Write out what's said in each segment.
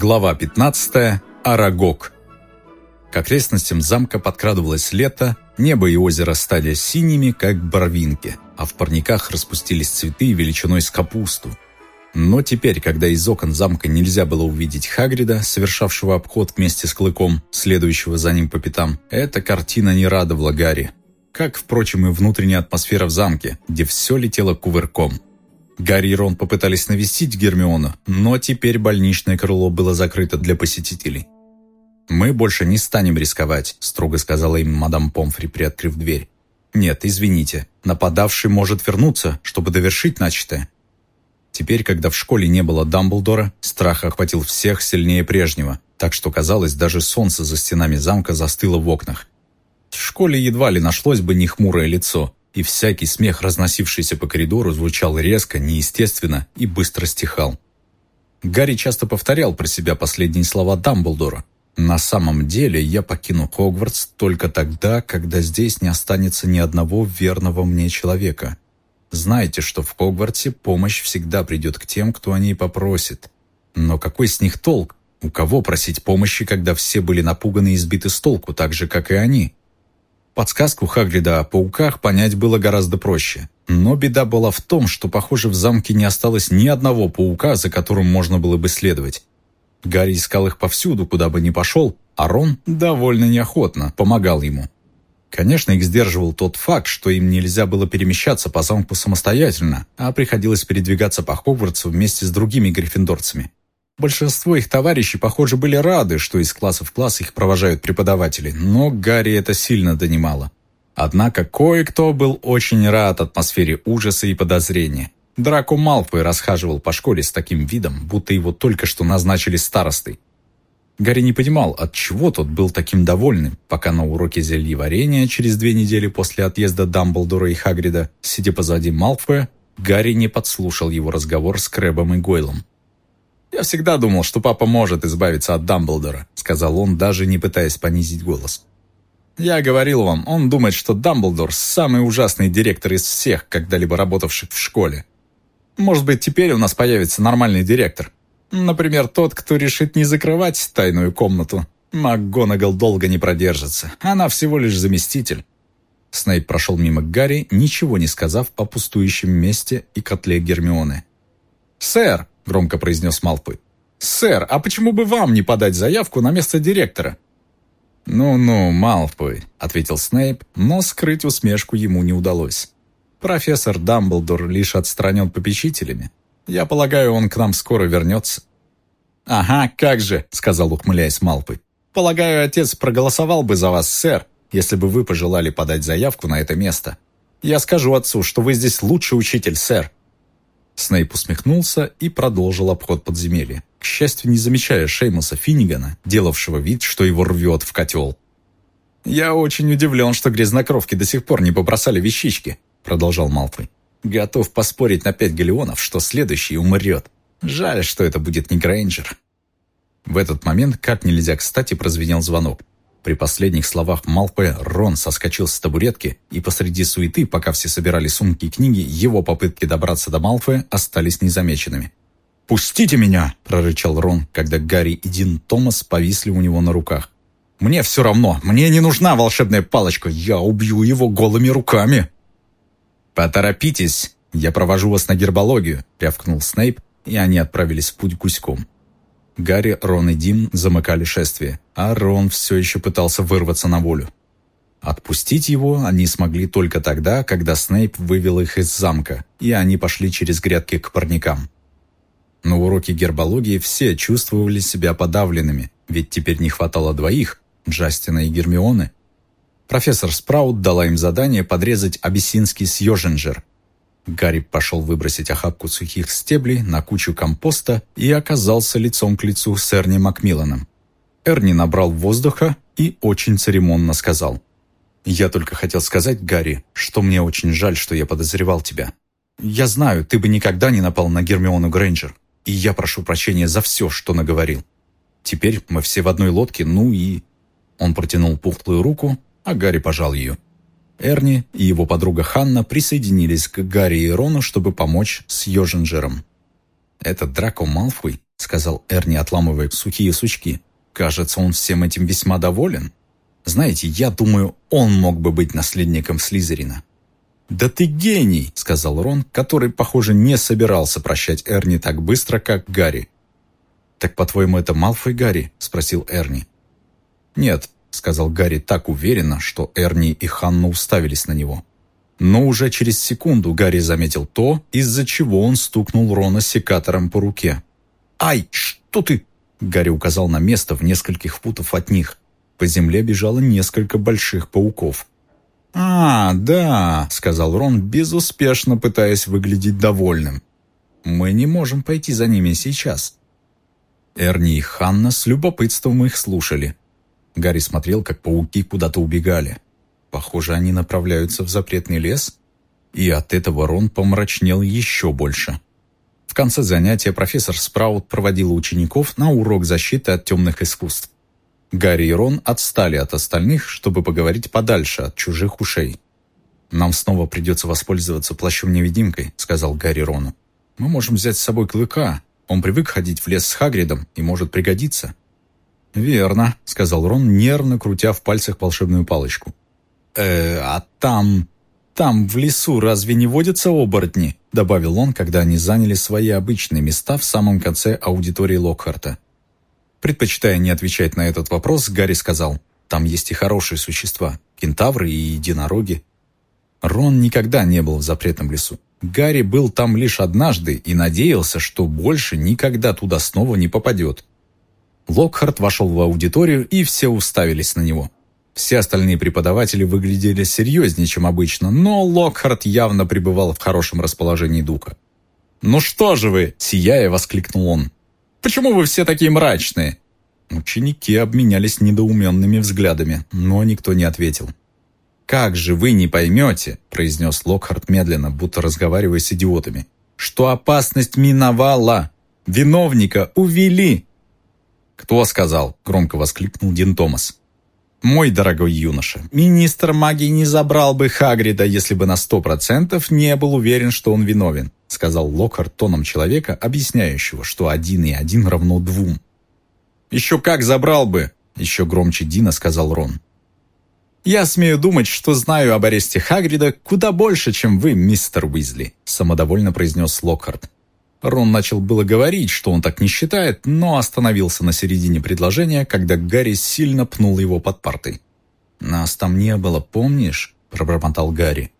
Глава 15. Арагог. К окрестностям замка подкрадывалось лето, небо и озеро стали синими, как барвинки, а в парниках распустились цветы величиной с капусту. Но теперь, когда из окон замка нельзя было увидеть Хагрида, совершавшего обход вместе с Клыком, следующего за ним по пятам, эта картина не радовала Гарри. Как, впрочем, и внутренняя атмосфера в замке, где все летело кувырком – Гарри и Рон попытались навестить Гермиону, но теперь больничное крыло было закрыто для посетителей. «Мы больше не станем рисковать», – строго сказала им мадам Помфри, приоткрыв дверь. «Нет, извините, нападавший может вернуться, чтобы довершить начатое». Теперь, когда в школе не было Дамблдора, страх охватил всех сильнее прежнего, так что, казалось, даже солнце за стенами замка застыло в окнах. В школе едва ли нашлось бы не хмурое лицо, и всякий смех, разносившийся по коридору, звучал резко, неестественно и быстро стихал. Гарри часто повторял про себя последние слова Дамблдора. «На самом деле я покину Хогвартс только тогда, когда здесь не останется ни одного верного мне человека. Знаете, что в Хогвартсе помощь всегда придет к тем, кто о ней попросит. Но какой с них толк? У кого просить помощи, когда все были напуганы и сбиты с толку, так же, как и они?» Подсказку Хагрида о пауках понять было гораздо проще. Но беда была в том, что, похоже, в замке не осталось ни одного паука, за которым можно было бы следовать. Гарри искал их повсюду, куда бы ни пошел, а Рон довольно неохотно помогал ему. Конечно, их сдерживал тот факт, что им нельзя было перемещаться по замку самостоятельно, а приходилось передвигаться по Хогвартсу вместе с другими гриффиндорцами. Большинство их товарищей, похоже, были рады, что из класса в класс их провожают преподаватели, но Гарри это сильно донимало. Однако кое-кто был очень рад атмосфере ужаса и подозрения. Драко Малфой расхаживал по школе с таким видом, будто его только что назначили старостой. Гарри не понимал, от чего тот был таким довольным, пока на уроке зельеварения через две недели после отъезда Дамблдора и Хагрида, сидя позади Малфоя, Гарри не подслушал его разговор с Крэбом и Гойлом. «Я всегда думал, что папа может избавиться от Дамблдора», сказал он, даже не пытаясь понизить голос. «Я говорил вам, он думает, что Дамблдор – самый ужасный директор из всех, когда-либо работавших в школе. Может быть, теперь у нас появится нормальный директор. Например, тот, кто решит не закрывать тайную комнату. МакГонагал долго не продержится. Она всего лишь заместитель». Снейп прошел мимо Гарри, ничего не сказав о пустующем месте и котле Гермионы. «Сэр!» Громко произнес Малфой. «Сэр, а почему бы вам не подать заявку на место директора?» «Ну-ну, Малфой», — ответил Снейп, но скрыть усмешку ему не удалось. «Профессор Дамблдор лишь отстранен попечителями. Я полагаю, он к нам скоро вернется». «Ага, как же», — сказал, ухмыляясь Малфой. «Полагаю, отец проголосовал бы за вас, сэр, если бы вы пожелали подать заявку на это место. Я скажу отцу, что вы здесь лучший учитель, сэр. Снейп усмехнулся и продолжил обход подземелья, к счастью, не замечая Шеймуса Финнигана, делавшего вид, что его рвет в котел. «Я очень удивлен, что грязнокровки до сих пор не побросали вещички», продолжал Малфой. «Готов поспорить на пять галеонов, что следующий умрет. Жаль, что это будет не Грейнджер». В этот момент, как нельзя кстати, прозвенел звонок. При последних словах Малфоя Рон соскочил с табуретки, и посреди суеты, пока все собирали сумки и книги, его попытки добраться до Малфоя остались незамеченными. «Пустите меня!» – прорычал Рон, когда Гарри и Дин Томас повисли у него на руках. «Мне все равно! Мне не нужна волшебная палочка! Я убью его голыми руками!» «Поторопитесь! Я провожу вас на гербологию!» – рявкнул Снейп, и они отправились в путь гуськом. Гарри, Рон и Дим замыкали шествие, а Рон все еще пытался вырваться на волю. Отпустить его они смогли только тогда, когда Снейп вывел их из замка, и они пошли через грядки к парникам. На уроке гербологии все чувствовали себя подавленными, ведь теперь не хватало двоих – Джастина и Гермионы. Профессор Спраут дала им задание подрезать абиссинский сьоженджер, Гарри пошел выбросить охапку сухих стеблей на кучу компоста и оказался лицом к лицу с Эрни Макмилланом. Эрни набрал воздуха и очень церемонно сказал. «Я только хотел сказать, Гарри, что мне очень жаль, что я подозревал тебя. Я знаю, ты бы никогда не напал на Гермиону Грейнджер, и я прошу прощения за все, что наговорил. Теперь мы все в одной лодке, ну и...» Он протянул пухлую руку, а Гарри пожал ее. Эрни и его подруга Ханна присоединились к Гарри и Рону, чтобы помочь с Йожинджером. «Этот Драко Малфой сказал Эрни, отламывая сухие сучки. «Кажется, он всем этим весьма доволен. Знаете, я думаю, он мог бы быть наследником Слизерина». «Да ты гений!» — сказал Рон, который, похоже, не собирался прощать Эрни так быстро, как Гарри. «Так, по-твоему, это Малфой Гарри?» — спросил Эрни. «Нет», — сказал Гарри так уверенно, что Эрни и Ханна уставились на него. Но уже через секунду Гарри заметил то, из-за чего он стукнул Рона секатором по руке. «Ай, что ты?» Гарри указал на место в нескольких футов от них. По земле бежало несколько больших пауков. «А, да», — сказал Рон, безуспешно пытаясь выглядеть довольным. «Мы не можем пойти за ними сейчас». Эрни и Ханна с любопытством их слушали. Гарри смотрел, как пауки куда-то убегали. Похоже, они направляются в запретный лес. И от этого Рон помрачнел еще больше. В конце занятия профессор Спраут проводил учеников на урок защиты от темных искусств. Гарри и Рон отстали от остальных, чтобы поговорить подальше от чужих ушей. «Нам снова придется воспользоваться плащом-невидимкой», — сказал Гарри Рону. «Мы можем взять с собой Клыка. Он привык ходить в лес с Хагридом и может пригодиться». «Верно», — сказал Рон, нервно крутя в пальцах волшебную палочку. «Э, а там... там в лесу разве не водятся оборотни?» — добавил он, когда они заняли свои обычные места в самом конце аудитории Локхарта. Предпочитая не отвечать на этот вопрос, Гарри сказал, «Там есть и хорошие существа, кентавры и единороги». Рон никогда не был в запретном лесу. Гарри был там лишь однажды и надеялся, что больше никогда туда снова не попадет. Локхарт вошел в аудиторию, и все уставились на него. Все остальные преподаватели выглядели серьезнее, чем обычно, но Локхарт явно пребывал в хорошем расположении духа. «Ну что же вы!» – сияя, воскликнул он. «Почему вы все такие мрачные?» Ученики обменялись недоуменными взглядами, но никто не ответил. «Как же вы не поймете», – произнес Локхарт медленно, будто разговаривая с идиотами, «что опасность миновала, виновника увели». «Кто сказал?» – громко воскликнул Дин Томас. «Мой дорогой юноша, министр магии не забрал бы Хагрида, если бы на сто процентов не был уверен, что он виновен», сказал Локхарт тоном человека, объясняющего, что один и один равно двум. «Еще как забрал бы!» еще громче Дина сказал Рон. «Я смею думать, что знаю об аресте Хагрида куда больше, чем вы, мистер Уизли», самодовольно произнес Локхарт. Рон начал было говорить, что он так не считает, но остановился на середине предложения, когда Гарри сильно пнул его под партой. «Нас там не было, помнишь?» – пробормотал Гарри.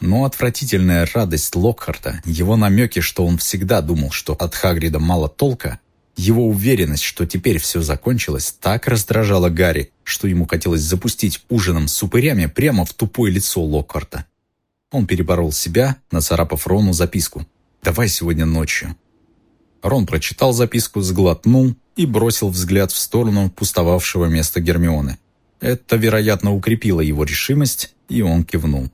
Но отвратительная радость Локхарта, его намеки, что он всегда думал, что от Хагрида мало толка, его уверенность, что теперь все закончилось, так раздражала Гарри, что ему хотелось запустить ужином с упырями прямо в тупое лицо Локхарта. Он переборол себя, нацарапав Рону записку – Давай сегодня ночью». Рон прочитал записку, сглотнул и бросил взгляд в сторону пустовавшего места Гермионы. Это, вероятно, укрепило его решимость, и он кивнул.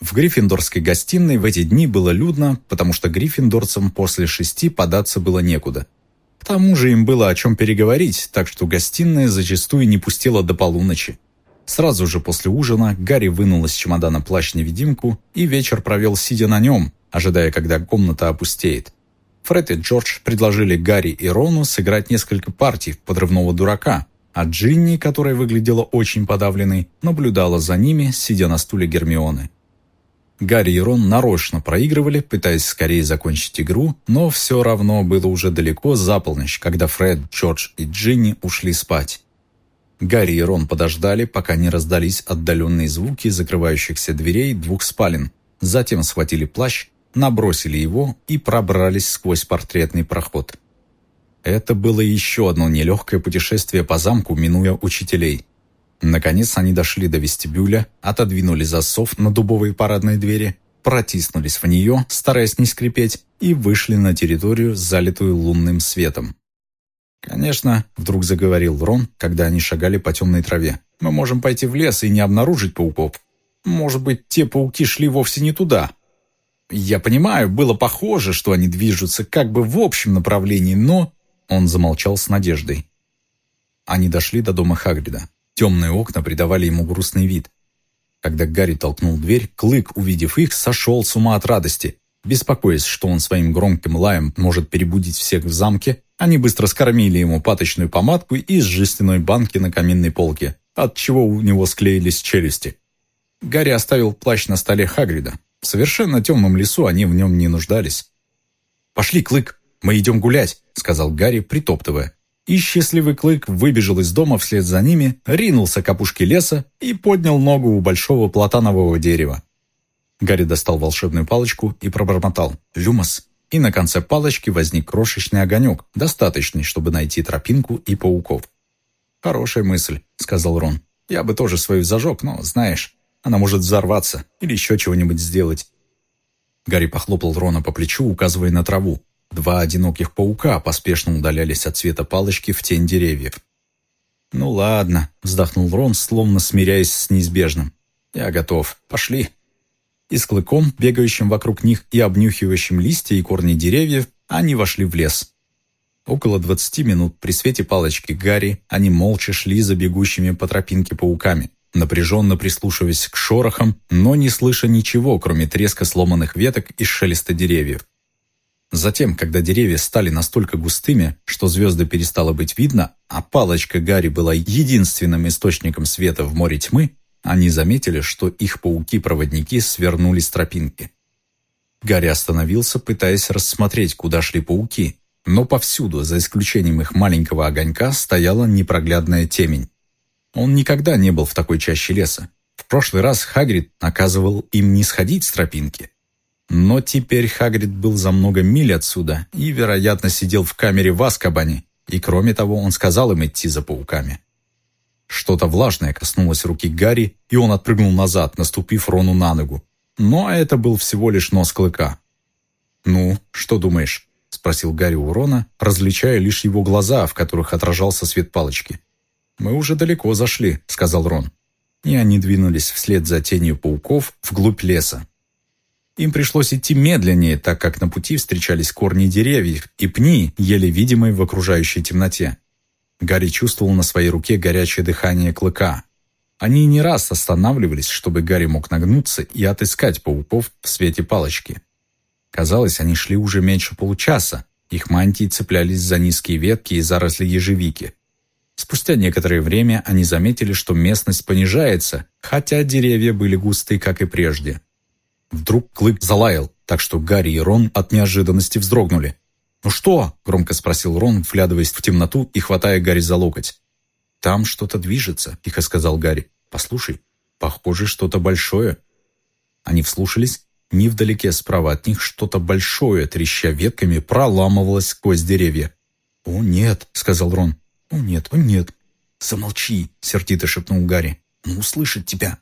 В Гриффиндорской гостиной в эти дни было людно, потому что гриффиндорцам после шести податься было некуда. К тому же им было о чем переговорить, так что гостиная зачастую не пустила до полуночи. Сразу же после ужина Гарри вынул из чемодана плащ-невидимку и вечер провел сидя на нем, ожидая, когда комната опустеет. Фред и Джордж предложили Гарри и Рону сыграть несколько партий в подрывного дурака, а Джинни, которая выглядела очень подавленной, наблюдала за ними, сидя на стуле Гермионы. Гарри и Рон нарочно проигрывали, пытаясь скорее закончить игру, но все равно было уже далеко за полночь, когда Фред, Джордж и Джинни ушли спать. Гарри и Рон подождали, пока не раздались отдаленные звуки закрывающихся дверей двух спален, затем схватили плащ набросили его и пробрались сквозь портретный проход. Это было еще одно нелегкое путешествие по замку, минуя учителей. Наконец они дошли до вестибюля, отодвинули засов на дубовой парадной двери, протиснулись в нее, стараясь не скрипеть, и вышли на территорию, залитую лунным светом. «Конечно», — вдруг заговорил Рон, когда они шагали по темной траве, «мы можем пойти в лес и не обнаружить пауков. Может быть, те пауки шли вовсе не туда, я понимаю, было похоже, что они движутся как бы в общем направлении, но...» Он замолчал с надеждой. Они дошли до дома Хагрида. Темные окна придавали ему грустный вид. Когда Гарри толкнул дверь, Клык, увидев их, сошел с ума от радости. Беспокоясь, что он своим громким лаем может перебудить всех в замке, они быстро скормили ему паточную помадку из жестяной банки на каминной полке, от чего у него склеились челюсти. Гарри оставил плащ на столе Хагрида. В совершенно темном лесу они в нем не нуждались. «Пошли, Клык, мы идем гулять», — сказал Гарри, притоптывая. И счастливый Клык выбежал из дома вслед за ними, ринулся к опушке леса и поднял ногу у большого платанового дерева. Гарри достал волшебную палочку и пробормотал «Люмос». И на конце палочки возник крошечный огонек, достаточный, чтобы найти тропинку и пауков. «Хорошая мысль», — сказал Рон. «Я бы тоже свою зажег, но, знаешь, она может взорваться или еще чего-нибудь сделать». Гарри похлопал Рона по плечу, указывая на траву. Два одиноких паука поспешно удалялись от света палочки в тень деревьев. «Ну ладно», — вздохнул Рон, словно смиряясь с неизбежным. «Я готов. Пошли». И с клыком, бегающим вокруг них и обнюхивающим листья и корни деревьев, они вошли в лес. Около двадцати минут при свете палочки Гарри они молча шли за бегущими по тропинке пауками, напряженно прислушиваясь к шорохам, но не слыша ничего, кроме треска сломанных веток и шелеста деревьев. Затем, когда деревья стали настолько густыми, что звезды перестало быть видно, а палочка Гарри была единственным источником света в море тьмы, они заметили, что их пауки-проводники свернули с тропинки. Гарри остановился, пытаясь рассмотреть, куда шли пауки, но повсюду, за исключением их маленького огонька, стояла непроглядная темень. Он никогда не был в такой чаще леса. В прошлый раз Хагрид наказывал им не сходить с тропинки. Но теперь Хагрид был за много миль отсюда и, вероятно, сидел в камере в Аскабане, и кроме того он сказал им идти за пауками. Что-то влажное коснулось руки Гарри, и он отпрыгнул назад, наступив Рону на ногу. Но это был всего лишь нос клыка. «Ну, что думаешь?» — спросил Гарри у Рона, различая лишь его глаза, в которых отражался свет палочки. «Мы уже далеко зашли», — сказал Рон. И они двинулись вслед за тенью пауков вглубь леса. Им пришлось идти медленнее, так как на пути встречались корни деревьев и пни, еле видимые в окружающей темноте. Гарри чувствовал на своей руке горячее дыхание клыка. Они не раз останавливались, чтобы Гарри мог нагнуться и отыскать пауков в свете палочки. Казалось, они шли уже меньше получаса. Их мантии цеплялись за низкие ветки и заросли ежевики. Спустя некоторое время они заметили, что местность понижается, хотя деревья были густые, как и прежде. Вдруг клык залаял, так что Гарри и Рон от неожиданности вздрогнули. «Ну что?» — громко спросил Рон, вглядываясь в темноту и хватая Гарри за локоть. «Там что-то движется», — тихо сказал Гарри. «Послушай, похоже, что-то большое». Они вслушались. Невдалеке справа от них что-то большое, треща ветками, проламывалось сквозь деревья. «О, нет», — сказал Рон. «О, нет, о, нет». «Замолчи», — сердито шепнул Гарри. «Ну, услышит тебя».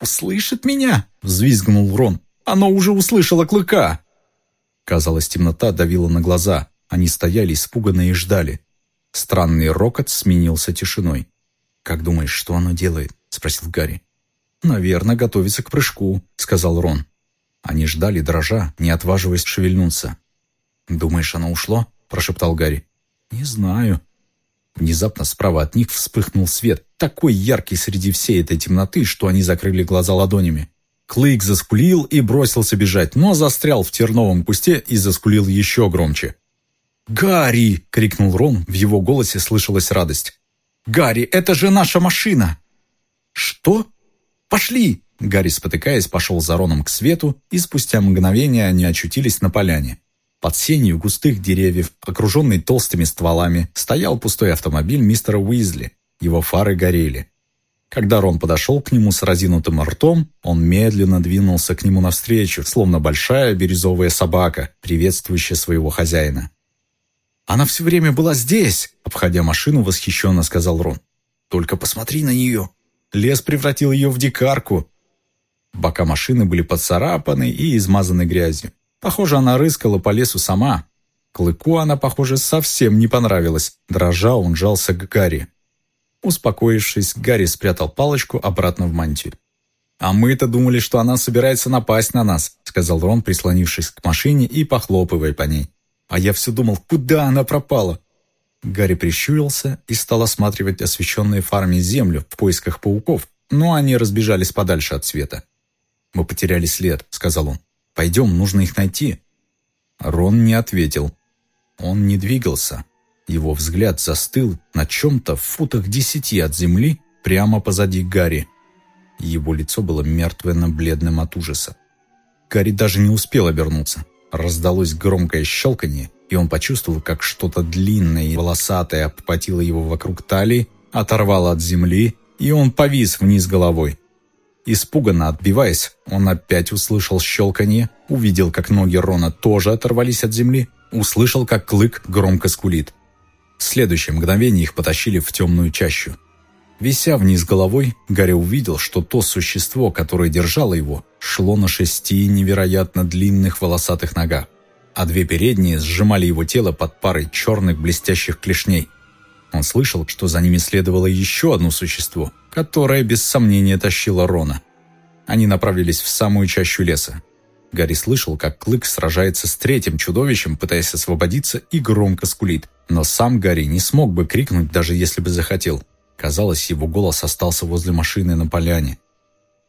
«Услышит меня?» — взвизгнул Рон. «Оно уже услышало клыка!» Казалось, темнота давила на глаза. Они стояли испуганные и ждали. Странный рокот сменился тишиной. «Как думаешь, что оно делает?» — спросил Гарри. «Наверное, готовится к прыжку», — сказал Рон. Они ждали, дрожа, не отваживаясь шевельнуться. «Думаешь, оно ушло?» — прошептал Гарри. «Не знаю». Внезапно справа от них вспыхнул свет, такой яркий среди всей этой темноты, что они закрыли глаза ладонями. Клык заскулил и бросился бежать, но застрял в терновом кусте и заскулил еще громче. «Гарри!» — крикнул Рон, в его голосе слышалась радость. «Гарри, это же наша машина!» «Что? Пошли!» Гарри, спотыкаясь, пошел за Роном к свету, и спустя мгновение они очутились на поляне. Под сенью густых деревьев, окруженный толстыми стволами, стоял пустой автомобиль мистера Уизли. Его фары горели. Когда Рон подошел к нему с разинутым ртом, он медленно двинулся к нему навстречу, словно большая бирюзовая собака, приветствующая своего хозяина. «Она все время была здесь!» — обходя машину, восхищенно сказал Рон. «Только посмотри на нее! Лес превратил ее в дикарку!» Бока машины были поцарапаны и измазаны грязью. Похоже, она рыскала по лесу сама. Клыку она, похоже, совсем не понравилась. Дрожа, он жался к Гарри. Успокоившись, Гарри спрятал палочку обратно в мантию. «А мы-то думали, что она собирается напасть на нас», сказал Рон, прислонившись к машине и похлопывая по ней. «А я все думал, куда она пропала?» Гарри прищурился и стал осматривать освещенные фарами землю в поисках пауков, но они разбежались подальше от света. «Мы потеряли след», — сказал он. Пойдем, нужно их найти». Рон не ответил. Он не двигался. Его взгляд застыл на чем-то в футах десяти от земли прямо позади Гарри. Его лицо было мертвенно-бледным от ужаса. Гарри даже не успел обернуться. Раздалось громкое щелканье, и он почувствовал, как что-то длинное и волосатое обхватило его вокруг талии, оторвало от земли, и он повис вниз головой. Испуганно отбиваясь, он опять услышал щелканье, увидел, как ноги Рона тоже оторвались от земли, услышал, как клык громко скулит. В следующее мгновение их потащили в темную чащу. Вися вниз головой, Гарри увидел, что то существо, которое держало его, шло на шести невероятно длинных волосатых ногах, а две передние сжимали его тело под парой черных блестящих клешней. Он слышал, что за ними следовало еще одно существо, которое без сомнения тащило Рона. Они направились в самую чащу леса. Гарри слышал, как Клык сражается с третьим чудовищем, пытаясь освободиться, и громко скулит. Но сам Гарри не смог бы крикнуть, даже если бы захотел. Казалось, его голос остался возле машины на поляне.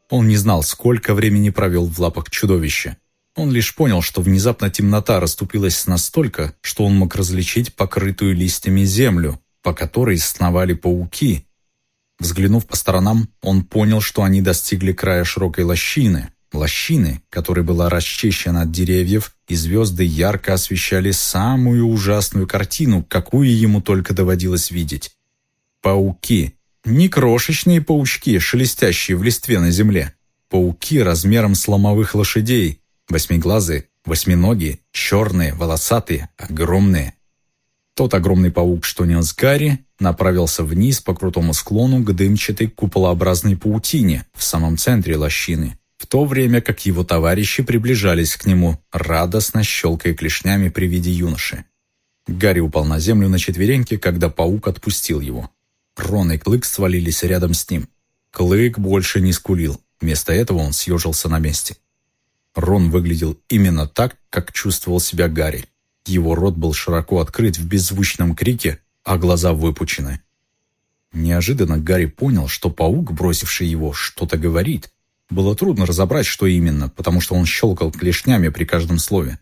Он не знал, сколько времени провел в лапах чудовища. Он лишь понял, что внезапно темнота расступилась настолько, что он мог различить покрытую листьями землю, по которой сновали пауки. Взглянув по сторонам, он понял, что они достигли края широкой лощины, лощины, которая была расчищена от деревьев, и звезды ярко освещали самую ужасную картину, какую ему только доводилось видеть. Пауки. Не крошечные паучки, шелестящие в листве на земле. Пауки размером с ломовых лошадей. Восьмиглазые, восьминогие, черные, волосатые, огромные. Тот огромный паук, что нес Гарри, направился вниз по крутому склону к дымчатой куполообразной паутине в самом центре лощины, в то время как его товарищи приближались к нему, радостно щелкая клешнями при виде юноши. Гарри упал на землю на четвереньки, когда паук отпустил его. Рон и Клык свалились рядом с ним. Клык больше не скулил. Вместо этого он съежился на месте. Рон выглядел именно так, как чувствовал себя Гарри. Его рот был широко открыт в беззвучном крике, а глаза выпучены. Неожиданно Гарри понял, что паук, бросивший его, что-то говорит. Было трудно разобрать, что именно, потому что он щелкал клешнями при каждом слове.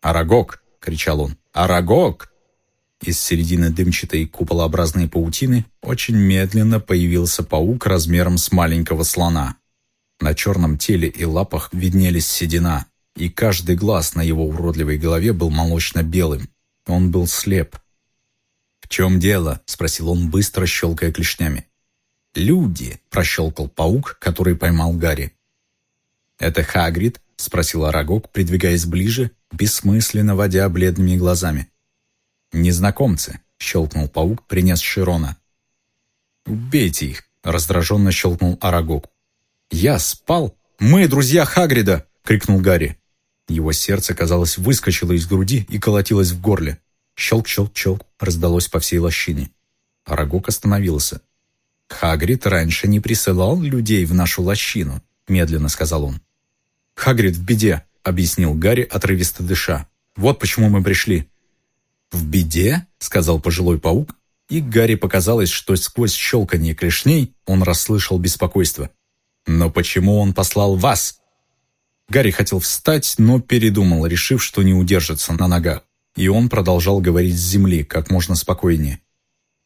«Арагог!» — кричал он. «Арагог!» Из середины дымчатой куполообразной паутины очень медленно появился паук размером с маленького слона. На черном теле и лапах виднелись седина, и каждый глаз на его уродливой голове был молочно-белым. Он был слеп. «В чем дело?» — спросил он, быстро щелкая клешнями. «Люди!» — прощелкал паук, который поймал Гарри. «Это Хагрид?» — спросил Арагог, придвигаясь ближе, бессмысленно водя бледными глазами. «Незнакомцы», — щелкнул паук, принес Широна. «Убейте их», — раздраженно щелкнул Арагог. «Я спал? Мы друзья Хагрида!» — крикнул Гарри. Его сердце, казалось, выскочило из груди и колотилось в горле. Щелк-щелк-щелк раздалось по всей лощине. Арагог остановился. «Хагрид раньше не присылал людей в нашу лощину», — медленно сказал он. «Хагрид в беде», — объяснил Гарри, отрывисто дыша. «Вот почему мы пришли. «В беде?» — сказал пожилой паук, и Гарри показалось, что сквозь щелканье клешней он расслышал беспокойство. «Но почему он послал вас?» Гарри хотел встать, но передумал, решив, что не удержится на ногах. И он продолжал говорить с земли как можно спокойнее.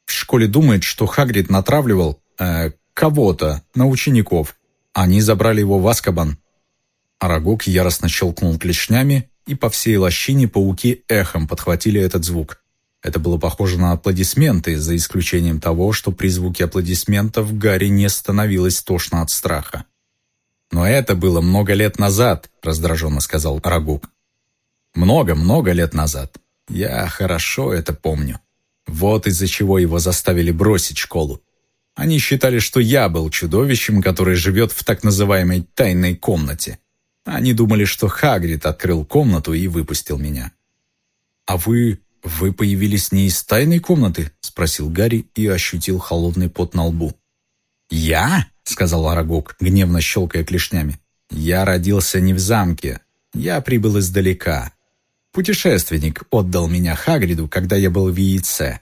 В школе думает, что Хагрид натравливал э, кого-то на учеников. Они забрали его в Аскабан. Арагог яростно щелкнул клешнями, и по всей лощине пауки эхом подхватили этот звук. Это было похоже на аплодисменты, за исключением того, что при звуке аплодисментов Гарри не становилось тошно от страха. «Но это было много лет назад», — раздраженно сказал Рагук. «Много-много лет назад. Я хорошо это помню. Вот из-за чего его заставили бросить школу. Они считали, что я был чудовищем, которое живет в так называемой «тайной комнате». Они думали, что Хагрид открыл комнату и выпустил меня. «А вы... вы появились не из тайной комнаты?» — спросил Гарри и ощутил холодный пот на лбу. «Я?» — сказал Арагог, гневно щелкая клешнями. «Я родился не в замке. Я прибыл издалека. Путешественник отдал меня Хагриду, когда я был в яйце.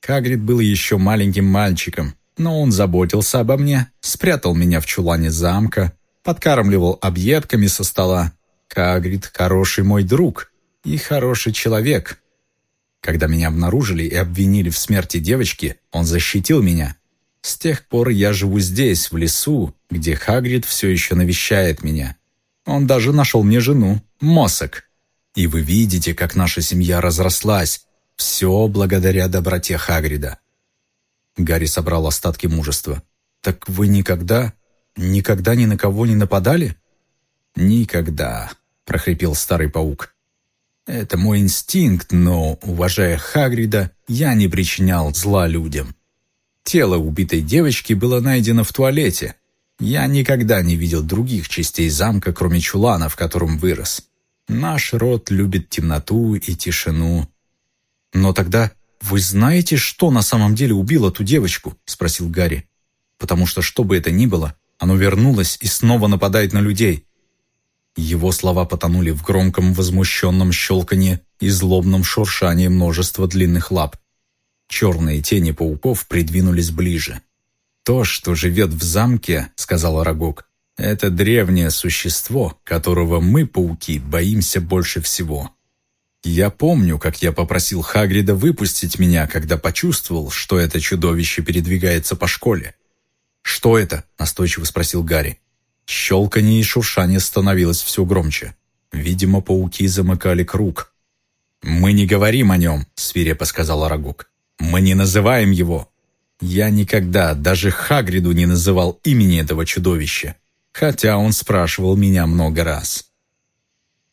Хагрид был еще маленьким мальчиком, но он заботился обо мне, спрятал меня в чулане замка, подкармливал объедками со стола. Хагрид хороший мой друг и хороший человек. Когда меня обнаружили и обвинили в смерти девочки, он защитил меня. С тех пор я живу здесь, в лесу, где Хагрид все еще навещает меня. Он даже нашел мне жену, Мосок. И вы видите, как наша семья разрослась. Все благодаря доброте Хагрида. Гарри собрал остатки мужества. «Так вы никогда, никогда ни на кого не нападали?» «Никогда», — прохрипел старый паук. «Это мой инстинкт, но, уважая Хагрида, я не причинял зла людям. Тело убитой девочки было найдено в туалете. Я никогда не видел других частей замка, кроме чулана, в котором вырос. Наш род любит темноту и тишину». «Но тогда вы знаете, что на самом деле убило ту девочку?» — спросил Гарри. «Потому что, что бы это ни было, оно вернулось и снова нападает на людей». Его слова потонули в громком возмущенном щелканье и злобном шуршании множества длинных лап. Черные тени пауков придвинулись ближе. «То, что живет в замке, — сказал Арагог, — это древнее существо, которого мы, пауки, боимся больше всего. Я помню, как я попросил Хагрида выпустить меня, когда почувствовал, что это чудовище передвигается по школе. «Что это?» – настойчиво спросил Гарри. Щелканье и шуршание становилось все громче. Видимо, пауки замыкали круг. «Мы не говорим о нем», – свирепо сказал Арагог. «Мы не называем его. Я никогда даже Хагриду не называл имени этого чудовища, хотя он спрашивал меня много раз».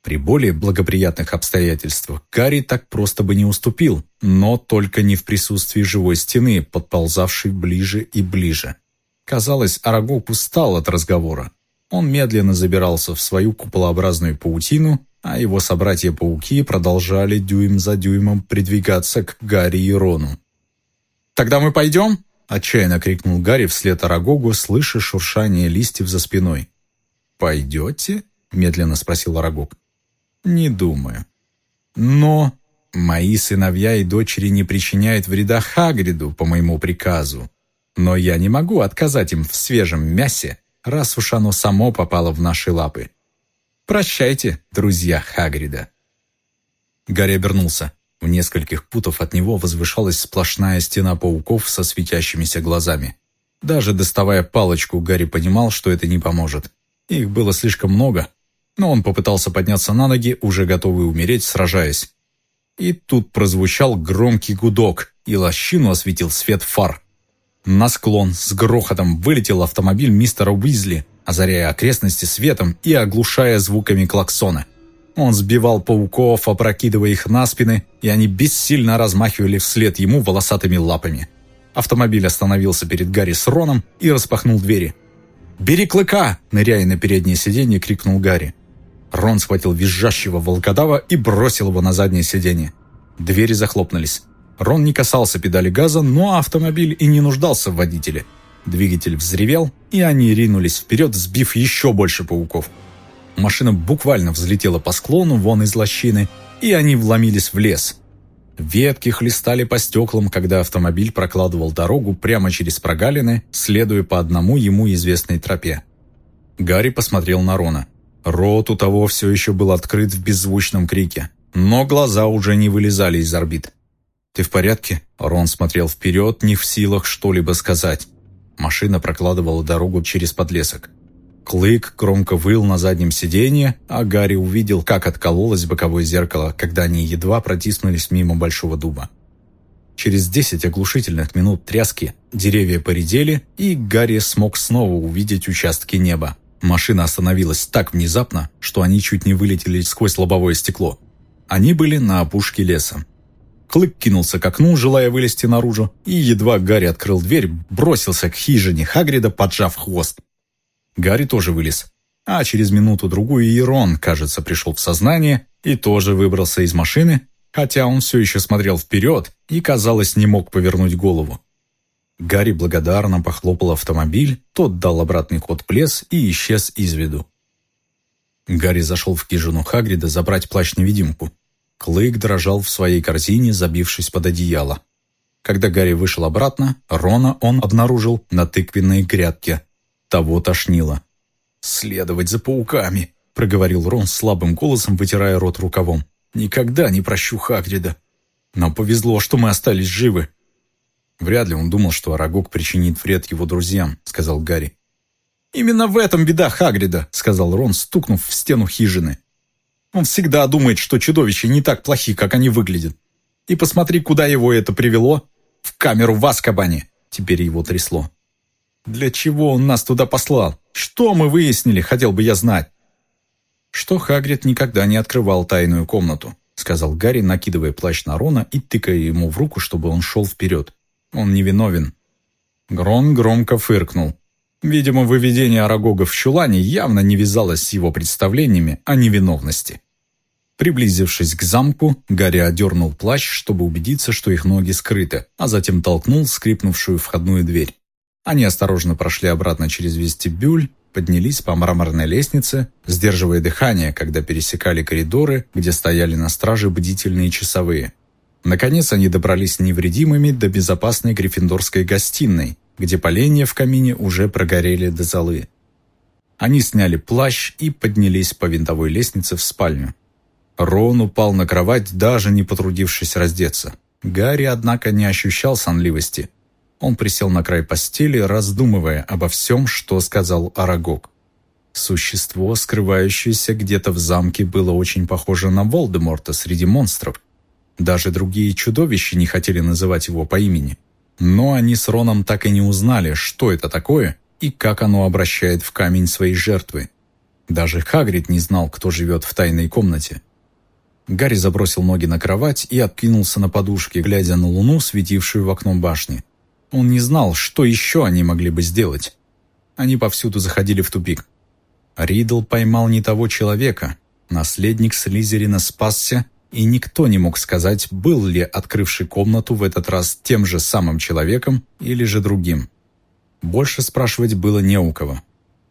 При более благоприятных обстоятельствах Гарри так просто бы не уступил, но только не в присутствии живой стены, подползавшей ближе и ближе. Казалось, Арагог устал от разговора. Он медленно забирался в свою куполообразную паутину, а его собратья-пауки продолжали дюйм за дюймом придвигаться к Гарри и Рону. «Тогда мы пойдем?» – отчаянно крикнул Гарри вслед Арагогу, слыша шуршание листьев за спиной. «Пойдете?» – медленно спросил Арагог. Не думаю. Но мои сыновья и дочери не причиняют вреда Хагриду по моему приказу. Но я не могу отказать им в свежем мясе, раз уж оно само попало в наши лапы. Прощайте, друзья Хагрида. Гарри обернулся. В нескольких путов от него возвышалась сплошная стена пауков со светящимися глазами. Даже доставая палочку, Гарри понимал, что это не поможет. Их было слишком много, но он попытался подняться на ноги, уже готовый умереть, сражаясь. И тут прозвучал громкий гудок, и лощину осветил свет фар. На склон с грохотом вылетел автомобиль мистера Уизли, озаряя окрестности светом и оглушая звуками клаксона. Он сбивал пауков, опрокидывая их на спины, и они бессильно размахивали вслед ему волосатыми лапами. Автомобиль остановился перед Гарри с Роном и распахнул двери. «Бери клыка!» – ныряя на переднее сиденье, крикнул Гарри. Рон схватил визжащего волкодава и бросил его на заднее сиденье. Двери захлопнулись. Рон не касался педали газа, но автомобиль и не нуждался в водителе. Двигатель взревел, и они ринулись вперед, сбив еще больше пауков. Машина буквально взлетела по склону вон из лощины, и они вломились в лес. Ветки хлестали по стеклам, когда автомобиль прокладывал дорогу прямо через прогалины, следуя по одному ему известной тропе. Гарри посмотрел на Рона. Рот у того все еще был открыт в беззвучном крике, но глаза уже не вылезали из орбит. «Ты в порядке?» Рон смотрел вперед, не в силах что-либо сказать. Машина прокладывала дорогу через подлесок. Клык громко выл на заднем сиденье, а Гарри увидел, как откололось боковое зеркало, когда они едва протиснулись мимо большого дуба. Через десять оглушительных минут тряски деревья поредели, и Гарри смог снова увидеть участки неба. Машина остановилась так внезапно, что они чуть не вылетели сквозь лобовое стекло. Они были на опушке леса. Клык кинулся к окну, желая вылезти наружу, и едва Гарри открыл дверь, бросился к хижине Хагрида, поджав хвост. Гарри тоже вылез. А через минуту-другую и Рон, кажется, пришел в сознание и тоже выбрался из машины, хотя он все еще смотрел вперед и, казалось, не мог повернуть голову. Гарри благодарно похлопал автомобиль, тот дал обратный ход плес и исчез из виду. Гарри зашел в хижину Хагрида забрать плащ-невидимку. Клык дрожал в своей корзине, забившись под одеяло. Когда Гарри вышел обратно, Рона он обнаружил на тыквенной грядке. Того тошнило. «Следовать за пауками!» – проговорил Рон слабым голосом, вытирая рот рукавом. «Никогда не прощу Хагрида. Нам повезло, что мы остались живы». «Вряд ли он думал, что Арагог причинит вред его друзьям», — сказал Гарри. «Именно в этом беда Хагрида», — сказал Рон, стукнув в стену хижины. «Он всегда думает, что чудовища не так плохи, как они выглядят. И посмотри, куда его это привело. В камеру в Аскабане». Теперь его трясло. «Для чего он нас туда послал? Что мы выяснили, хотел бы я знать?» «Что Хагрид никогда не открывал тайную комнату», сказал Гарри, накидывая плащ на Рона и тыкая ему в руку, чтобы он шел вперед. «Он невиновен». Грон громко фыркнул. Видимо, выведение Арагога в чулане явно не вязалось с его представлениями о невиновности. Приблизившись к замку, Гарри одернул плащ, чтобы убедиться, что их ноги скрыты, а затем толкнул скрипнувшую входную дверь. Они осторожно прошли обратно через вестибюль, поднялись по мраморной лестнице, сдерживая дыхание, когда пересекали коридоры, где стояли на страже бдительные часовые. Наконец они добрались невредимыми до безопасной гриффиндорской гостиной, где поленья в камине уже прогорели до золы. Они сняли плащ и поднялись по винтовой лестнице в спальню. Рон упал на кровать, даже не потрудившись раздеться. Гарри, однако, не ощущал сонливости. Он присел на край постели, раздумывая обо всем, что сказал Арагог. Существо, скрывающееся где-то в замке, было очень похоже на Волдеморта среди монстров. Даже другие чудовища не хотели называть его по имени. Но они с Роном так и не узнали, что это такое и как оно обращает в камень своей жертвы. Даже Хагрид не знал, кто живет в тайной комнате. Гарри забросил ноги на кровать и откинулся на подушке, глядя на луну, светившую в окно башни. Он не знал, что еще они могли бы сделать. Они повсюду заходили в тупик. Ридл поймал не того человека. Наследник Слизерина спасся, и никто не мог сказать, был ли открывший комнату в этот раз тем же самым человеком или же другим. Больше спрашивать было не у кого.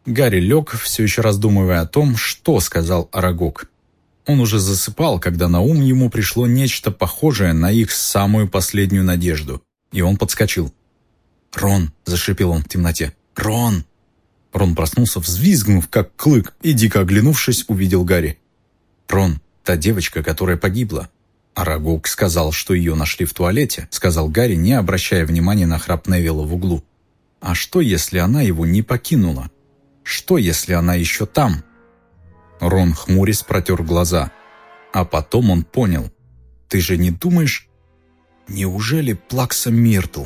Гарри лег, все еще раздумывая о том, что сказал Арагог. Он уже засыпал, когда на ум ему пришло нечто похожее на их самую последнюю надежду, и он подскочил. «Рон!» – зашипел он в темноте. «Рон!» Рон проснулся, взвизгнув, как клык, и, дико оглянувшись, увидел Гарри. «Рон, та девочка, которая погибла». Арагог сказал, что ее нашли в туалете, сказал Гарри, не обращая внимания на храп Невилла в углу. «А что, если она его не покинула? Что, если она еще там?» Рон хмурясь протер глаза. А потом он понял. «Ты же не думаешь...» «Неужели Плакса Миртл?»